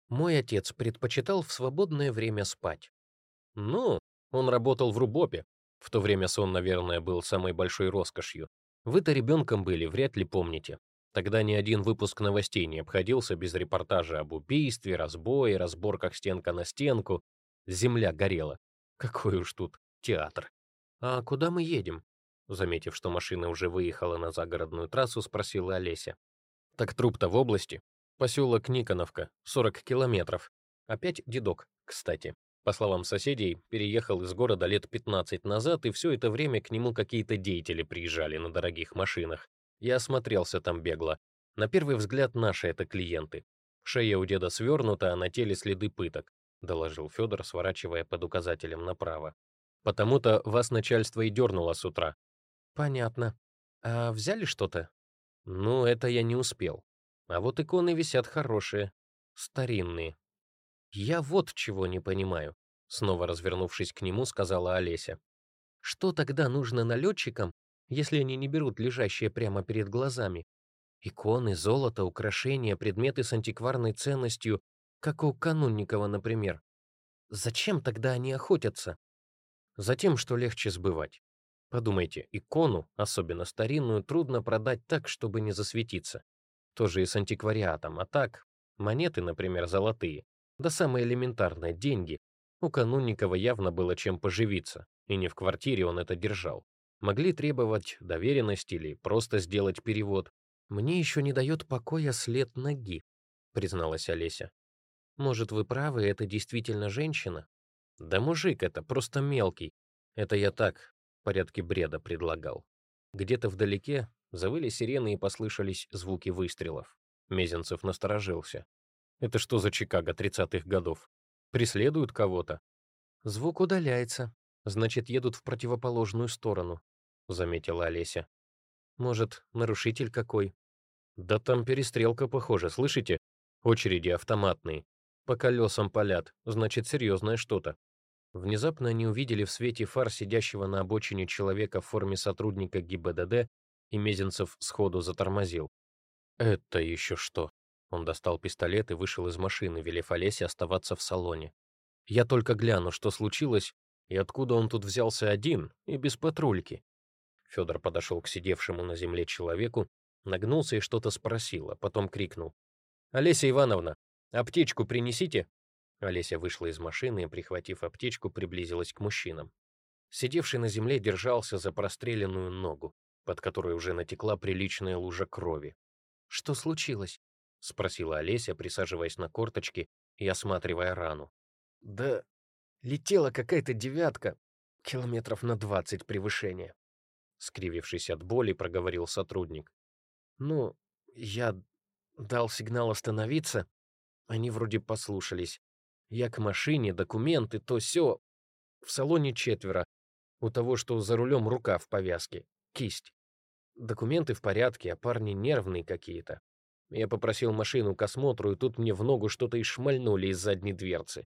Мой отец предпочитал в свободное время спать. Ну, он работал в Рубопе. В то время сон, наверное, был самой большой роскошью. Вы-то ребенком были, вряд ли помните. Тогда ни один выпуск новостей не обходился без репортажа об убийстве, разбое, разборках стенка на стенку. Земля горела. Какой уж тут театр. А куда мы едем? Заметив, что машина уже выехала на загородную трассу, спросила Олеся. «Так труп-то в области. Поселок Никоновка, 40 километров. Опять дедок, кстати. По словам соседей, переехал из города лет 15 назад, и все это время к нему какие-то деятели приезжали на дорогих машинах. Я осмотрелся там бегло. На первый взгляд наши это клиенты. Шея у деда свернута, а на теле следы пыток», — доложил Федор, сворачивая под указателем направо. «Потому-то вас начальство и дернуло с утра. Понятно. А взяли что-то? Ну, это я не успел. А вот иконы висят хорошие, старинные. Я вот чего не понимаю, снова развернувшись к нему, сказала Олеся. Что тогда нужно налетчикам, если они не берут лежащие прямо перед глазами? Иконы, золото, украшения, предметы с антикварной ценностью, как у Канунникова, например. Зачем тогда они охотятся? Затем, что легче сбывать. Подумайте, икону, особенно старинную, трудно продать так, чтобы не засветиться. Тоже и с антиквариатом, а так, монеты, например, золотые, да самое элементарное, деньги. У Канунникова явно было чем поживиться, и не в квартире он это держал. Могли требовать доверенности или просто сделать перевод. «Мне еще не дает покоя след ноги», — призналась Олеся. «Может, вы правы, это действительно женщина?» «Да мужик это, просто мелкий. Это я так, порядке бреда предлагал. Где-то вдалеке завыли сирены и послышались звуки выстрелов. Мезенцев насторожился. Это что за Чикаго 30-х годов? Преследуют кого-то? Звук удаляется. Значит, едут в противоположную сторону, заметила Олеся. Может, нарушитель какой? Да там перестрелка, похоже, слышите? Очереди автоматные. По колесам палят, значит, серьезное что-то. Внезапно они увидели в свете фар сидящего на обочине человека в форме сотрудника ГИБДД, и Мезенцев сходу затормозил. «Это еще что?» Он достал пистолет и вышел из машины, велев Олесе оставаться в салоне. «Я только гляну, что случилось, и откуда он тут взялся один и без патрульки». Федор подошел к сидевшему на земле человеку, нагнулся и что-то спросил, а потом крикнул. «Олеся Ивановна, аптечку принесите!» Олеся вышла из машины и, прихватив аптечку, приблизилась к мужчинам. Сидевший на земле держался за простреленную ногу, под которой уже натекла приличная лужа крови. «Что случилось?» — спросила Олеся, присаживаясь на корточки и осматривая рану. «Да летела какая-то девятка, километров на двадцать превышения», — скривившись от боли, проговорил сотрудник. «Ну, я дал сигнал остановиться, они вроде послушались. Я к машине, документы, то все. В салоне четверо. У того, что за рулем рука в повязке, кисть. Документы в порядке, а парни нервные какие-то. Я попросил машину к осмотру, и тут мне в ногу что-то и шмальнули из задней дверцы.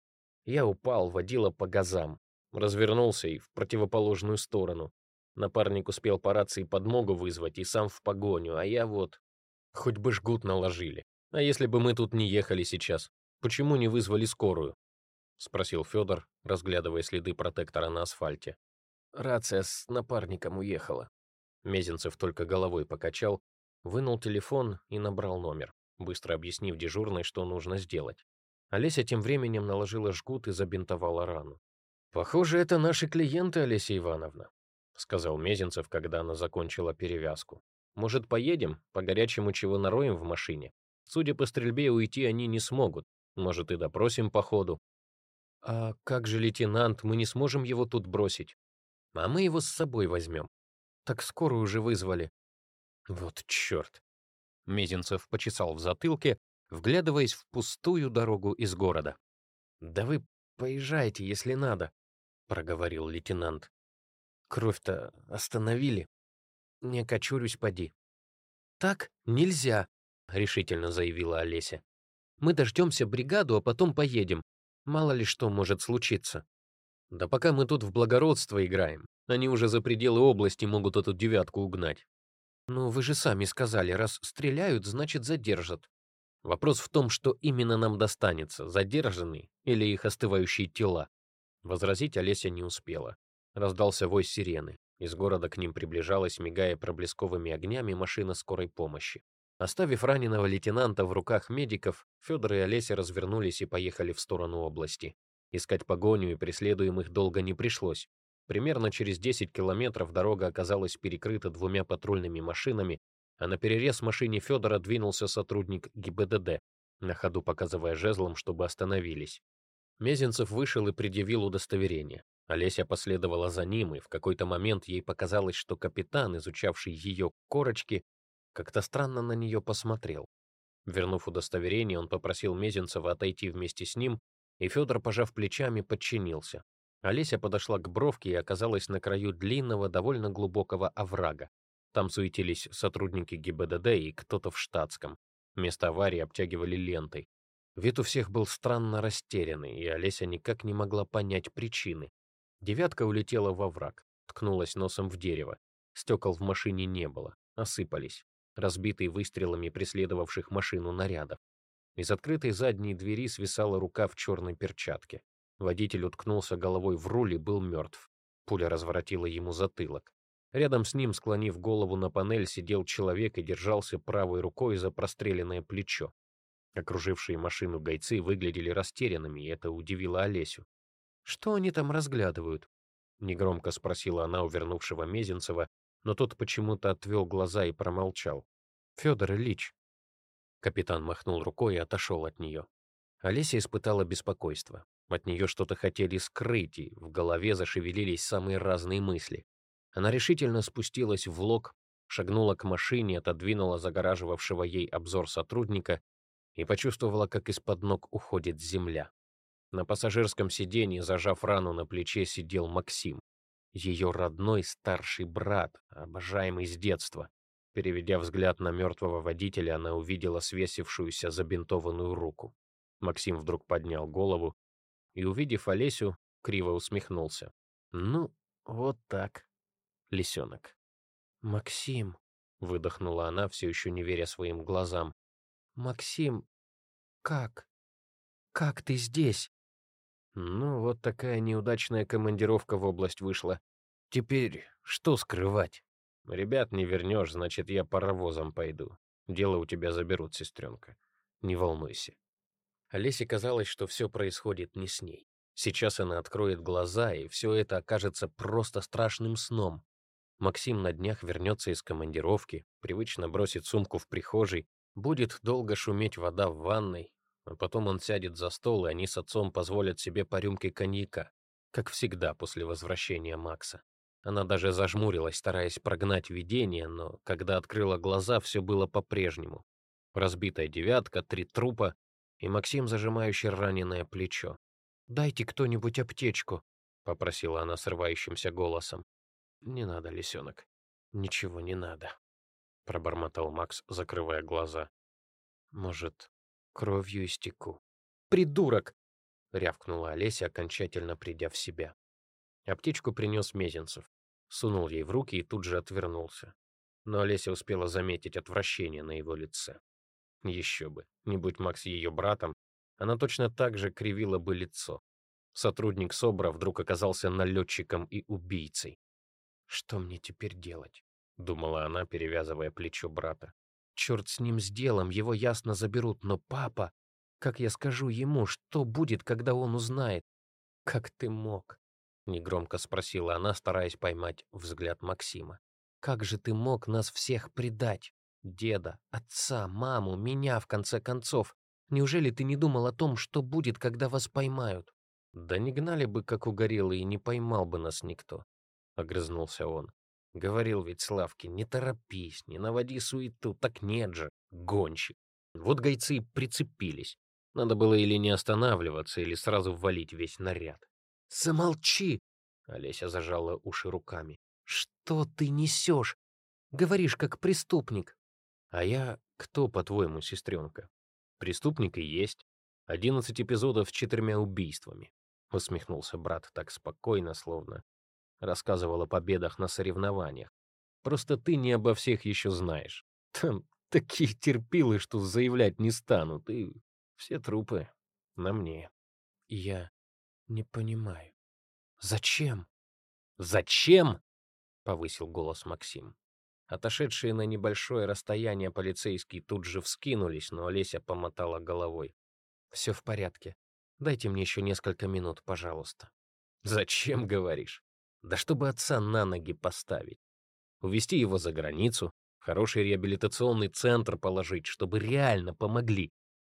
Я упал, водила по газам, развернулся и в противоположную сторону. Напарник успел по рации подмогу вызвать и сам в погоню, а я вот... Хоть бы жгут наложили. А если бы мы тут не ехали сейчас? Почему не вызвали скорую? Спросил Федор, разглядывая следы протектора на асфальте. Рация с напарником уехала. Мезенцев только головой покачал, вынул телефон и набрал номер, быстро объяснив дежурной, что нужно сделать. Олеся тем временем наложила жгут и забинтовала рану. «Похоже, это наши клиенты, Олеся Ивановна», — сказал Мезенцев, когда она закончила перевязку. «Может, поедем? По горячему чего нароем в машине? Судя по стрельбе, уйти они не смогут. Может, и допросим по ходу. А как же лейтенант, мы не сможем его тут бросить. А мы его с собой возьмем. Так скорую уже вызвали. Вот черт. Мезенцев почесал в затылке, вглядываясь в пустую дорогу из города. «Да вы поезжайте, если надо», — проговорил лейтенант. «Кровь-то остановили. Не кочурюсь, поди». «Так нельзя», — решительно заявила Олеся. Мы дождемся бригаду, а потом поедем. Мало ли что может случиться. Да пока мы тут в благородство играем. Они уже за пределы области могут эту девятку угнать. Ну, вы же сами сказали, раз стреляют, значит задержат. Вопрос в том, что именно нам достанется, задержанные или их остывающие тела. Возразить Олеся не успела. Раздался вой сирены. Из города к ним приближалась, мигая проблесковыми огнями, машина скорой помощи. Оставив раненого лейтенанта в руках медиков, Федор и Олеся развернулись и поехали в сторону области. Искать погоню и преследуемых долго не пришлось. Примерно через 10 километров дорога оказалась перекрыта двумя патрульными машинами, а на перерез машине Федора двинулся сотрудник ГИБДД, на ходу показывая жезлом, чтобы остановились. Мезенцев вышел и предъявил удостоверение. Олеся последовала за ним, и в какой-то момент ей показалось, что капитан, изучавший ее корочки, как-то странно на нее посмотрел. Вернув удостоверение, он попросил Мезенцева отойти вместе с ним, и Федор, пожав плечами, подчинился. Олеся подошла к бровке и оказалась на краю длинного, довольно глубокого оврага. Там суетились сотрудники ГИБДД и кто-то в штатском. Место аварии обтягивали лентой. Вид у всех был странно растерянный, и Олеся никак не могла понять причины. Девятка улетела во враг, ткнулась носом в дерево. Стекол в машине не было, осыпались разбитый выстрелами преследовавших машину нарядов. Из открытой задней двери свисала рука в черной перчатке. Водитель уткнулся головой в руль и был мертв. Пуля разворотила ему затылок. Рядом с ним, склонив голову на панель, сидел человек и держался правой рукой за простреленное плечо. Окружившие машину гайцы выглядели растерянными, и это удивило Олесю. «Что они там разглядывают?» — негромко спросила она у вернувшего Мезенцева, но тот почему-то отвел глаза и промолчал. «Федор Ильич». Капитан махнул рукой и отошел от нее. Олеся испытала беспокойство. От нее что-то хотели скрыть, и в голове зашевелились самые разные мысли. Она решительно спустилась в лог, шагнула к машине, отодвинула загораживавшего ей обзор сотрудника и почувствовала, как из-под ног уходит земля. На пассажирском сиденье, зажав рану на плече, сидел Максим, ее родной старший брат, обожаемый с детства. Переведя взгляд на мертвого водителя, она увидела свесившуюся забинтованную руку. Максим вдруг поднял голову и, увидев Олесю, криво усмехнулся. «Ну, вот так, лисенок». «Максим», — выдохнула она, все еще не веря своим глазам. «Максим, как? Как ты здесь?» Ну, вот такая неудачная командировка в область вышла. Теперь что скрывать? Ребят не вернешь, значит, я паровозом пойду. Дело у тебя заберут, сестренка. Не волнуйся. Олесе казалось, что все происходит не с ней. Сейчас она откроет глаза, и все это окажется просто страшным сном. Максим на днях вернется из командировки, привычно бросит сумку в прихожей, будет долго шуметь вода в ванной, а потом он сядет за стол, и они с отцом позволят себе по рюмке коньяка, как всегда после возвращения Макса. Она даже зажмурилась, стараясь прогнать видение, но когда открыла глаза, все было по-прежнему. Разбитая девятка, три трупа и Максим, зажимающий раненое плечо. «Дайте кто-нибудь аптечку», — попросила она срывающимся голосом. «Не надо, лисенок, ничего не надо», — пробормотал Макс, закрывая глаза. «Может, кровью истеку. «Придурок!» — рявкнула Олеся, окончательно придя в себя. Аптечку принес Мезенцев, сунул ей в руки и тут же отвернулся. Но Олеся успела заметить отвращение на его лице. Еще бы, не будь Макс ее братом, она точно так же кривила бы лицо. Сотрудник СОБРа вдруг оказался налетчиком и убийцей. «Что мне теперь делать?» — думала она, перевязывая плечо брата. Черт с ним с делом, его ясно заберут, но папа... Как я скажу ему, что будет, когда он узнает? Как ты мог? Негромко спросила она, стараясь поймать взгляд Максима. Как же ты мог нас всех предать? Деда, отца, маму, меня, в конце концов. Неужели ты не думал о том, что будет, когда вас поймают? Да не гнали бы, как угорелый, и не поймал бы нас никто. Огрызнулся он. Говорил ведь Славке, не торопись, не наводи суету, так нет же, гонщик. Вот гайцы прицепились. Надо было или не останавливаться, или сразу ввалить весь наряд. «Замолчи!» — Олеся зажала уши руками. «Что ты несешь? Говоришь, как преступник». «А я кто, по-твоему, сестренка? Преступник и есть. Одиннадцать эпизодов с четырьмя убийствами», — усмехнулся брат так спокойно, словно рассказывал о победах на соревнованиях. Просто ты не обо всех еще знаешь. Там такие терпилы, что заявлять не станут, и все трупы на мне. Я не понимаю. Зачем? Зачем? Повысил голос Максим. Отошедшие на небольшое расстояние полицейские тут же вскинулись, но Олеся помотала головой. «Все в порядке. Дайте мне еще несколько минут, пожалуйста». «Зачем, говоришь? Да чтобы отца на ноги поставить. Увести его за границу, хороший реабилитационный центр положить, чтобы реально помогли.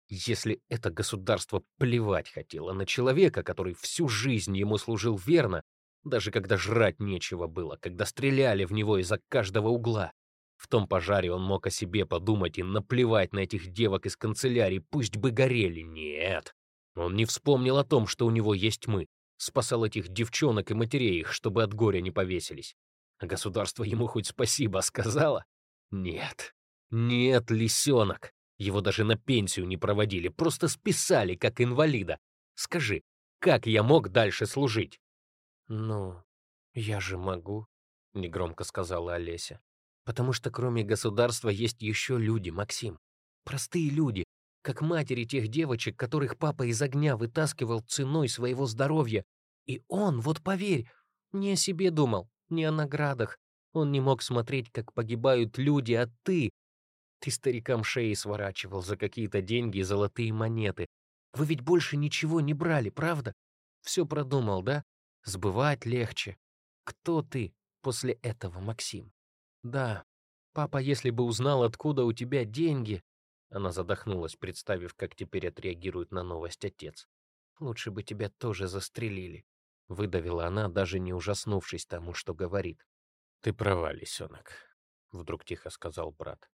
Если это государство плевать хотело на человека, который всю жизнь ему служил верно, даже когда жрать нечего было, когда стреляли в него из-за каждого угла. В том пожаре он мог о себе подумать и наплевать на этих девок из канцелярии, пусть бы горели. Нет. Он не вспомнил о том, что у него есть мы, спасал этих девчонок и матерей их, чтобы от горя не повесились. А государство ему хоть спасибо сказала? Нет. Нет, лисенок. Его даже на пенсию не проводили, просто списали, как инвалида. Скажи, как я мог дальше служить? «Ну, я же могу», — негромко сказала Олеся. «Потому что кроме государства есть еще люди, Максим. Простые люди, как матери тех девочек, которых папа из огня вытаскивал ценой своего здоровья. И он, вот поверь, не о себе думал, не о наградах. Он не мог смотреть, как погибают люди, а ты... Ты старикам шеи сворачивал за какие-то деньги и золотые монеты. Вы ведь больше ничего не брали, правда? Все продумал, да? Сбывать легче. Кто ты после этого, Максим? Да, папа, если бы узнал, откуда у тебя деньги, она задохнулась, представив, как теперь отреагирует на новость отец. «Лучше бы тебя тоже застрелили», — выдавила она, даже не ужаснувшись тому, что говорит. «Ты права, лисенок», — вдруг тихо сказал брат.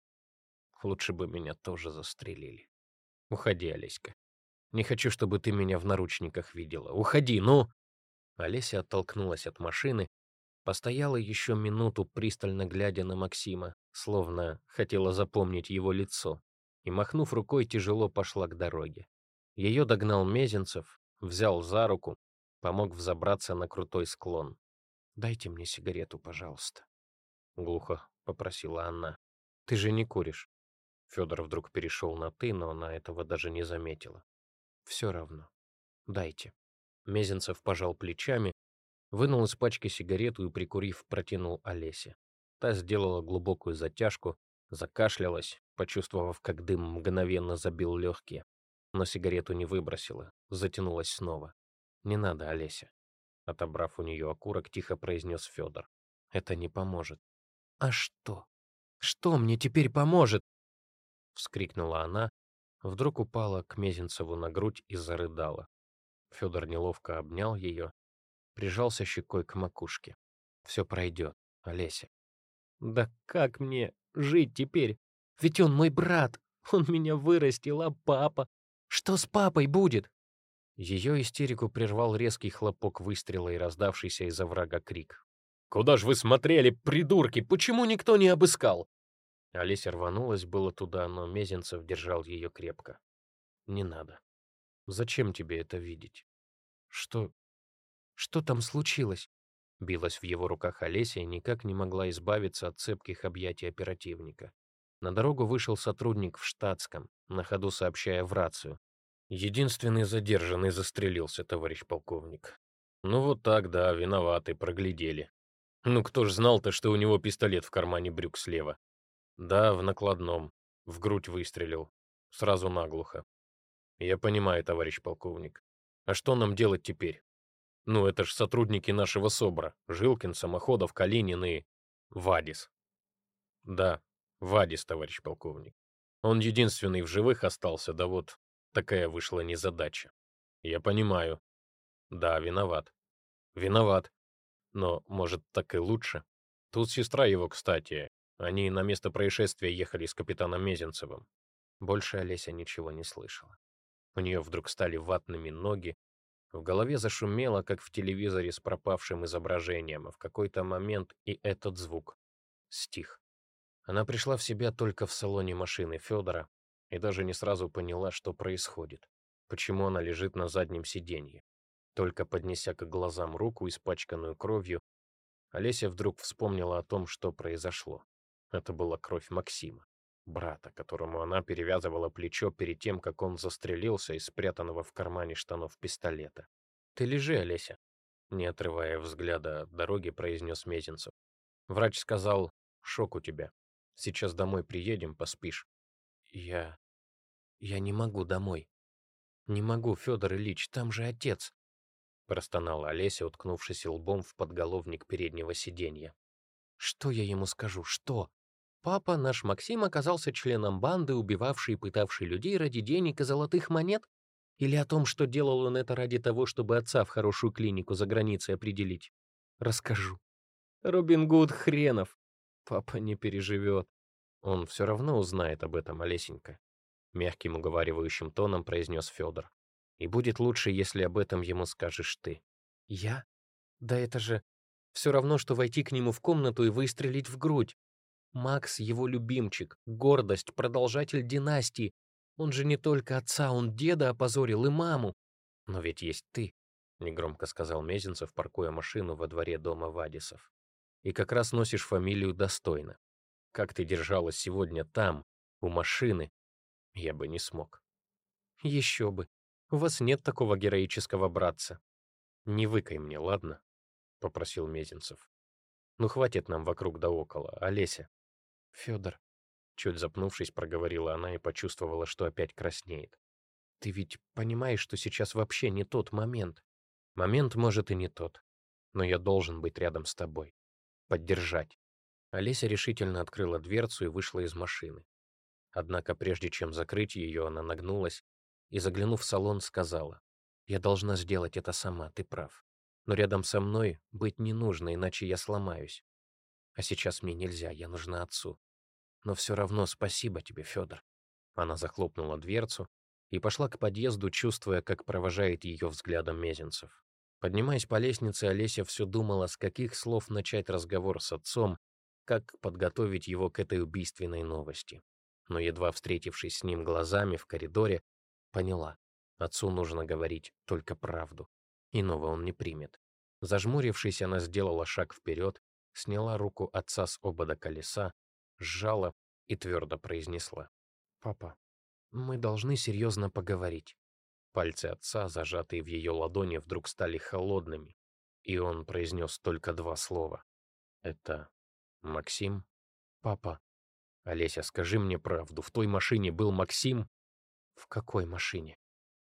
«Лучше бы меня тоже застрелили». Уходи, Олеська. Не хочу, чтобы ты меня в наручниках видела. Уходи, ну!» Олеся оттолкнулась от машины, постояла еще минуту, пристально глядя на Максима, словно хотела запомнить его лицо, и, махнув рукой, тяжело пошла к дороге. Ее догнал Мезенцев, взял за руку, помог взобраться на крутой склон. «Дайте мне сигарету, пожалуйста», — глухо попросила она. «Ты же не куришь?» Федор вдруг перешел на «ты», но она этого даже не заметила. «Все равно. Дайте». Мезенцев пожал плечами, вынул из пачки сигарету и, прикурив, протянул Олесе. Та сделала глубокую затяжку, закашлялась, почувствовав, как дым мгновенно забил легкие. Но сигарету не выбросила, затянулась снова. «Не надо, Олеся». Отобрав у нее окурок, тихо произнес Федор. «Это не поможет». «А что? Что мне теперь поможет?» Вскрикнула она, вдруг упала к Мезенцеву на грудь и зарыдала. Федор неловко обнял ее, прижался щекой к макушке. «Все пройдет, Олеся». «Да как мне жить теперь? Ведь он мой брат, он меня вырастил, а папа? Что с папой будет?» Ее истерику прервал резкий хлопок выстрела и раздавшийся из-за врага крик. «Куда ж вы смотрели, придурки? Почему никто не обыскал?» Олеся рванулась было туда, но Мезенцев держал ее крепко. «Не надо. Зачем тебе это видеть? Что... что там случилось?» Билась в его руках Олеся и никак не могла избавиться от цепких объятий оперативника. На дорогу вышел сотрудник в штатском, на ходу сообщая в рацию. «Единственный задержанный застрелился, товарищ полковник. Ну вот так, да, виноваты, проглядели. Ну кто ж знал-то, что у него пистолет в кармане брюк слева? Да, в накладном. В грудь выстрелил. Сразу наглухо. Я понимаю, товарищ полковник. А что нам делать теперь? Ну, это ж сотрудники нашего СОБРа. Жилкин, Самоходов, Калинин и... Вадис. Да, Вадис, товарищ полковник. Он единственный в живых остался, да вот такая вышла незадача. Я понимаю. Да, виноват. Виноват. Но, может, так и лучше? Тут сестра его, кстати, они на место происшествия ехали с капитаном Мезенцевым. Больше Олеся ничего не слышала. У нее вдруг стали ватными ноги, в голове зашумело, как в телевизоре с пропавшим изображением, а в какой-то момент и этот звук стих. Она пришла в себя только в салоне машины Федора и даже не сразу поняла, что происходит, почему она лежит на заднем сиденье. Только поднеся к глазам руку, испачканную кровью, Олеся вдруг вспомнила о том, что произошло. Это была кровь Максима, брата, которому она перевязывала плечо перед тем, как он застрелился из спрятанного в кармане штанов пистолета. «Ты лежи, Олеся», — не отрывая взгляда от дороги, произнес Мезенцев. Врач сказал, шок у тебя. Сейчас домой приедем, поспишь. Я... я не могу домой. Не могу, Федор Ильич, там же отец. Простонала Олеся, уткнувшись лбом в подголовник переднего сиденья. Что я ему скажу? Что? Папа, наш Максим, оказался членом банды, убивавшей и пытавшей людей ради денег и золотых монет? Или о том, что делал он это ради того, чтобы отца в хорошую клинику за границей определить? Расскажу. Робин Гуд хренов. Папа не переживет. Он все равно узнает об этом, Олесенька. Мягким уговаривающим тоном произнес Федор. И будет лучше, если об этом ему скажешь ты. Я? Да это же все равно, что войти к нему в комнату и выстрелить в грудь. Макс — его любимчик, гордость, продолжатель династии. Он же не только отца, он деда опозорил и маму. Но ведь есть ты, — негромко сказал Мезенцев, паркуя машину во дворе дома Вадисов. И как раз носишь фамилию достойно. Как ты держалась сегодня там, у машины, я бы не смог. Еще бы. У вас нет такого героического братца. Не выкай мне, ладно? — попросил Мезенцев. Ну хватит нам вокруг да около, Олеся. Федор, чуть запнувшись, проговорила она и почувствовала, что опять краснеет. Ты ведь понимаешь, что сейчас вообще не тот момент. Момент, может, и не тот. Но я должен быть рядом с тобой. Поддержать. Олеся решительно открыла дверцу и вышла из машины. Однако прежде чем закрыть ее, она нагнулась и, заглянув в салон, сказала, «Я должна сделать это сама, ты прав. Но рядом со мной быть не нужно, иначе я сломаюсь. А сейчас мне нельзя, я нужна отцу. Но все равно спасибо тебе, Федор. Она захлопнула дверцу и пошла к подъезду, чувствуя, как провожает ее взглядом Мезенцев. Поднимаясь по лестнице, Олеся все думала, с каких слов начать разговор с отцом, как подготовить его к этой убийственной новости. Но едва встретившись с ним глазами в коридоре, поняла, отцу нужно говорить только правду. Иного он не примет. Зажмурившись, она сделала шаг вперед, сняла руку отца с обода колеса, сжала и твердо произнесла. «Папа, мы должны серьезно поговорить». Пальцы отца, зажатые в ее ладони, вдруг стали холодными, и он произнес только два слова. «Это Максим?» «Папа». «Олеся, скажи мне правду, в той машине был Максим?» «В какой машине?»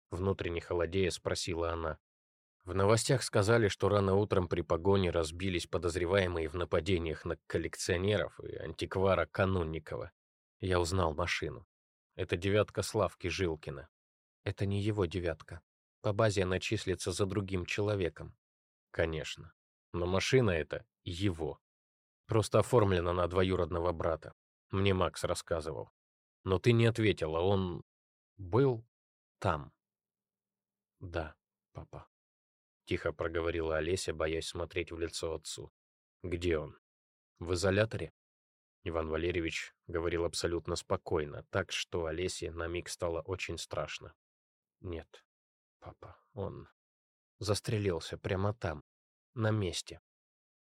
Внутренне холодея спросила она. В новостях сказали, что рано утром при погоне разбились подозреваемые в нападениях на коллекционеров и антиквара Канунникова. Я узнал машину. Это девятка Славки Жилкина. Это не его девятка. По базе она числится за другим человеком. Конечно. Но машина эта его. Просто оформлена на двоюродного брата. Мне Макс рассказывал. Но ты не ответила, он был там. Да, папа. Тихо проговорила Олеся, боясь смотреть в лицо отцу. Где он? В изоляторе? Иван Валерьевич говорил абсолютно спокойно, так что Олесе на миг стало очень страшно. Нет, папа, он застрелился прямо там, на месте.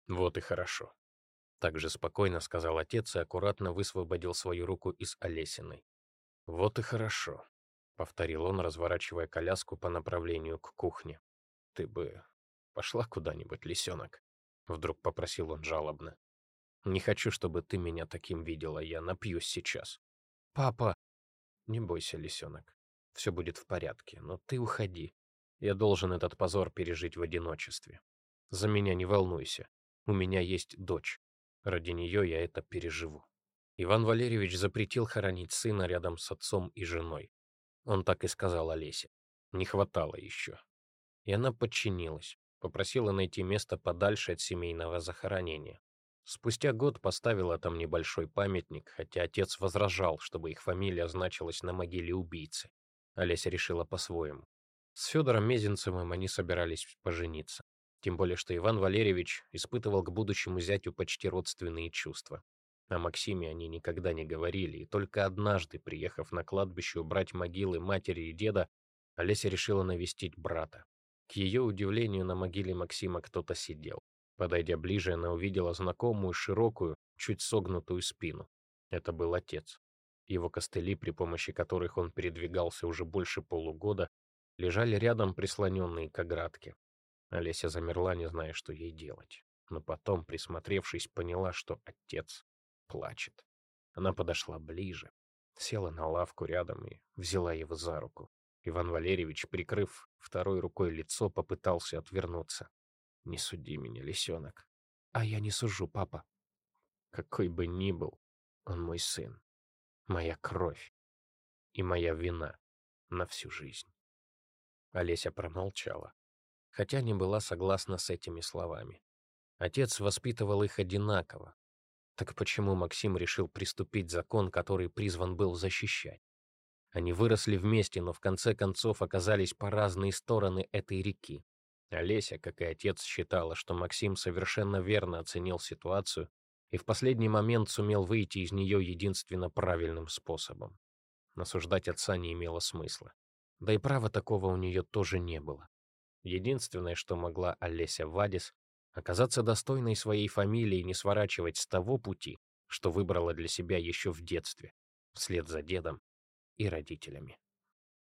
Вот и хорошо. Так же спокойно сказал отец и аккуратно высвободил свою руку из Олесиной. Вот и хорошо, повторил он, разворачивая коляску по направлению к кухне. Ты бы пошла куда-нибудь, лисенок, вдруг попросил он жалобно. Не хочу, чтобы ты меня таким видела, я напьюсь сейчас. Папа! Не бойся, лисенок. Все будет в порядке, но ты уходи. Я должен этот позор пережить в одиночестве. За меня не волнуйся. У меня есть дочь. Ради нее я это переживу. Иван Валерьевич запретил хоронить сына рядом с отцом и женой. Он так и сказал Олесе. Не хватало еще. И она подчинилась, попросила найти место подальше от семейного захоронения. Спустя год поставила там небольшой памятник, хотя отец возражал, чтобы их фамилия значилась на могиле убийцы. Олеся решила по-своему. С Федором Мезенцевым они собирались пожениться. Тем более, что Иван Валерьевич испытывал к будущему зятю почти родственные чувства. О Максиме они никогда не говорили, и только однажды, приехав на кладбище убрать могилы матери и деда, Олеся решила навестить брата. К ее удивлению, на могиле Максима кто-то сидел. Подойдя ближе, она увидела знакомую, широкую, чуть согнутую спину. Это был отец. Его костыли, при помощи которых он передвигался уже больше полугода, лежали рядом, прислоненные к оградке. Олеся замерла, не зная, что ей делать. Но потом, присмотревшись, поняла, что отец плачет. Она подошла ближе, села на лавку рядом и взяла его за руку. Иван Валерьевич, прикрыв второй рукой лицо, попытался отвернуться. Не суди меня, лисенок. А я не сужу, папа. Какой бы ни был, он мой сын. Моя кровь. И моя вина на всю жизнь. Олеся промолчала, хотя не была согласна с этими словами. Отец воспитывал их одинаково. Так почему Максим решил приступить закон, который призван был защищать? Они выросли вместе, но в конце концов оказались по разные стороны этой реки. Олеся, как и отец, считала, что Максим совершенно верно оценил ситуацию и в последний момент сумел выйти из нее единственно правильным способом. Насуждать отца не имело смысла. Да и права такого у нее тоже не было. Единственное, что могла Олеся Вадис, оказаться достойной своей фамилии и не сворачивать с того пути, что выбрала для себя еще в детстве, вслед за дедом и родителями.